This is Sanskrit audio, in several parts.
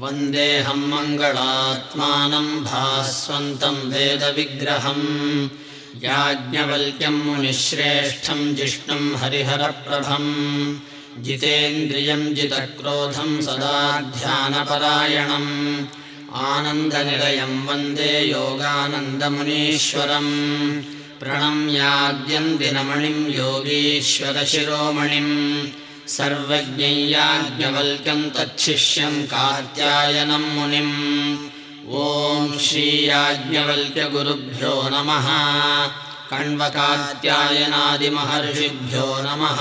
वन्देऽहम् मङ्गलात्मानम् भास्वन्तम् वेदविग्रहम् याज्ञवल्क्यम् मुनिश्रेष्ठम् जिष्णुम् हरिहरप्रभम् जितेन्द्रियम् जितक्रोधम् सदा ध्यानपरायणम् आनन्दनिलयम् वन्दे योगानन्दमुनीश्वरम् प्रणम्याद्यन्दिनमणिम् योगीश्वरशिरोमणिम् सर्वज्ञय्याज्ञवल्क्यम् तच्छिष्यम् कात्यायनम् मुनिम्। ॐ श्रीयाज्ञवल्क्यगुरुभ्यो नमः। कण्वकात्यायनादिमहर्षिभ्यो नमः।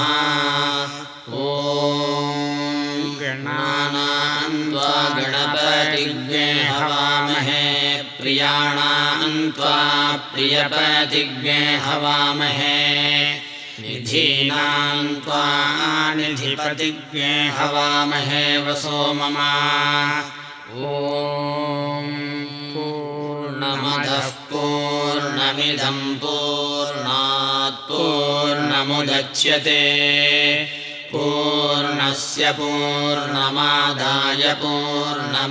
ॐ गणानान्त्वा गणपतिज्ञे हवामहे। प्रियाणान्त्वा प्रियपतिज्ञे हवामहे निधीनान्त्वा निधिपतिज्ञे हवामहे वसो मम। ॐ पूर्णमदः पूर्णमिदम् पूर्णात् पूर्णमुदच्यते। पूर्णस्य पूर्णमादाय पूर्णमेवावशिष्यते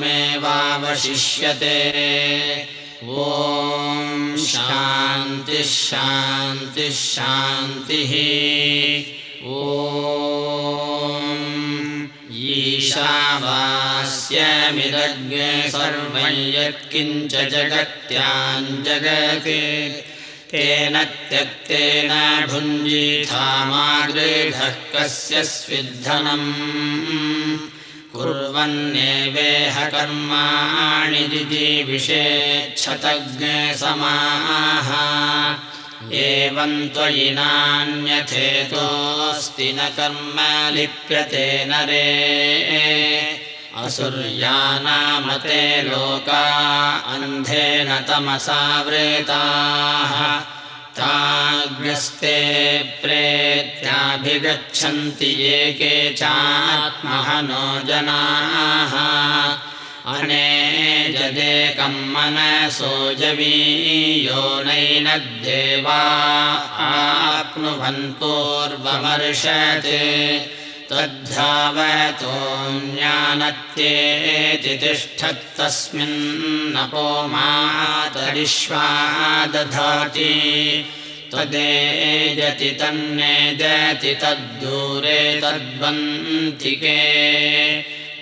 ॐ शान्तिः शान्तिः शान्तिः। ॐ ईशावास्यमिदज्ञे सर्वं यत्किञ्च जगत्याञ्जगते तेन त्यक्तेन भुञ्जीथामागृघः कस्य स्विद्धनम् कुर्वन्नेवेह कर्माणि दिदिविषेच्छतज्ञे समाः। एवम् त्वयि नान्यथेतोऽस्ति न कर्म लिप्यते नरे। असुर्यानामते लोका अन्धेन तमसावृताः ताग्रस्ते प्रेत्याभिगच्छन्ति ये के चात्महनो जनाः अनेजदेकम् मनसो जवीयो नैनद्देवा आप्नुवन्तोर्वमर्षते तद्धावतोऽन्यानत्येति तिष्ठत्तस्मिन्नपो मातरिष्वा दधाति त्वदेजति तन्नेजति तद्दूरे तद्वन्तिके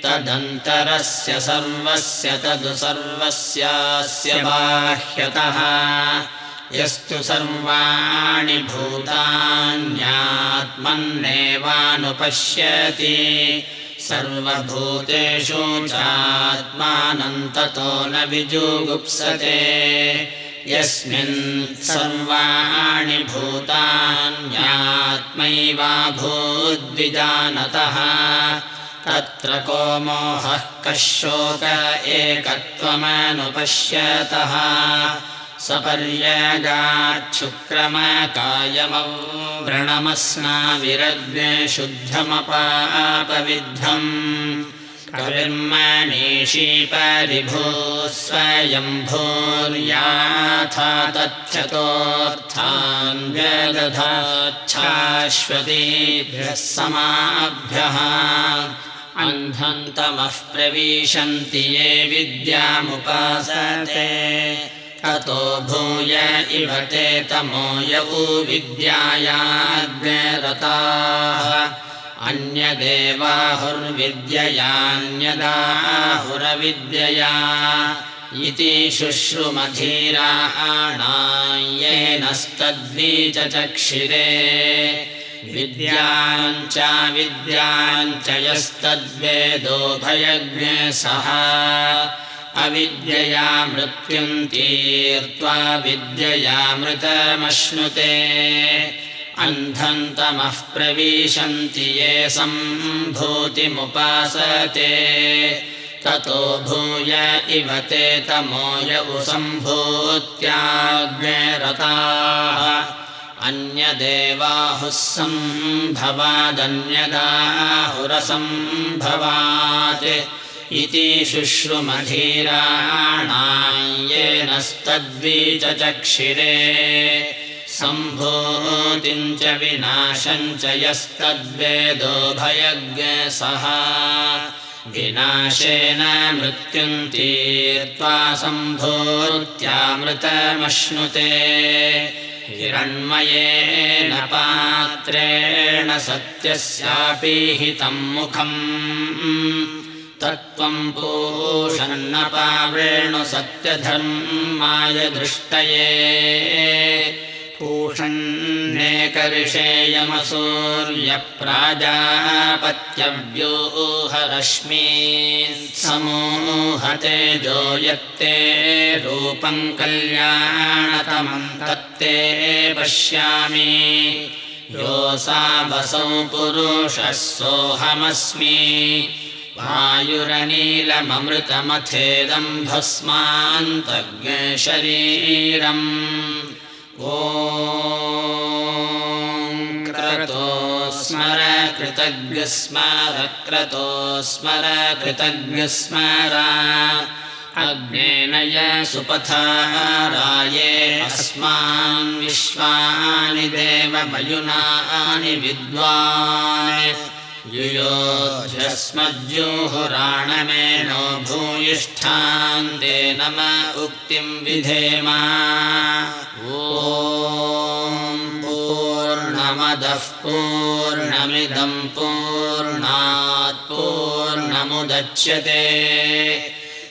तदन्तरस्य सर्वस्य तदु सर्वस्यास्य बाह्यतः यस्तु सर्वाणि भूतान्यात्मन्नेवानुपश्यति। सर्वभूतेषु चात्मानन्ततो न विजुगुप्सते। यस्मिन् सर्वाणि भूतान्यात्मैवाभूद्विजानतः। तत्र को मोहः कः शोक एकत्वमनुपश्यतः सपर्यगाच्छुक्रमकायमव्रणमस्नाविरग्ने शुद्धमपापविद्धम् कविर्मणीषी परिभूः स्वयम्भूर्याथा समाभ्यः अह्नन्तमः प्रविशन्ति ये विद्यामुपासते ततो भूय इव ते तमो यौ विद्यायाज्ञरताः। अन्यदेवाहुर्विद्ययान्यदाहुरविद्यया इति शुश्रुमधीराणायेनस्तद्वीचचक्षिरे विद्याञ्च विद्याञ्च यस्तद्वेदोभयज्ञे सः अविद्यया मृत्युम् तीर्त्वा विद्ययामृतमश्नुते। अन्धन्तमः प्रविशन्ति ये सम्भूतिमुपासते। ततो भूय इव ते तमोय अन्यदेवाहुः सम्भवादन्यदाहुरसम्भवात् इति शुश्रुमधीराणायेनस्तद्वीचचक्षिरे सम्भूतिम् च विनाशम् च यस्तद्वेदोभयज्ञ सः। विनाशेन मृत्युम् तीर्त्वा सम्भूत्यामृतमश्नुते हिरण्मयेन पात्रेण सत्यस्यापीहितम् मुखम् तत्त्वम् पूषन्नपावेणु सत्यधर्माय दृष्टये। पूषन्नेकर्षेयमसूर्यप्राजापत्यव्यूहरश्मी समूहते जो यत्ते रूपम् कल्याणतमम् तत्ते पश्यामि। योऽसा वसौ पुरुषः सोऽहमस्मि वायुरनीलममृतमथेदम् भस्मान्तज्ञशरीरम् ओ क्रतो स्मर कृतज्ञस्मर क्रतो स्मर कृतज्ञस्मरा अग्नेन य सुपथाराये अस्मान् विश्वानि देवमयुनानि विद्वान् युयोध्यस्मज्योहुराणमेनो भूयिष्ठान्ते नम उक्तिम् विधेमा। पूर्णात् पूर्णमुदच्यते।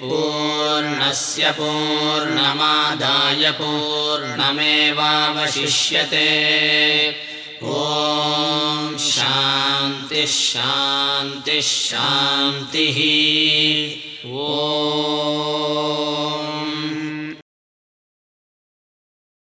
पूर्णस्य पूर्णमादाय पूर्णमेवावशिष्यते शान्तिः शान्तिः। ओ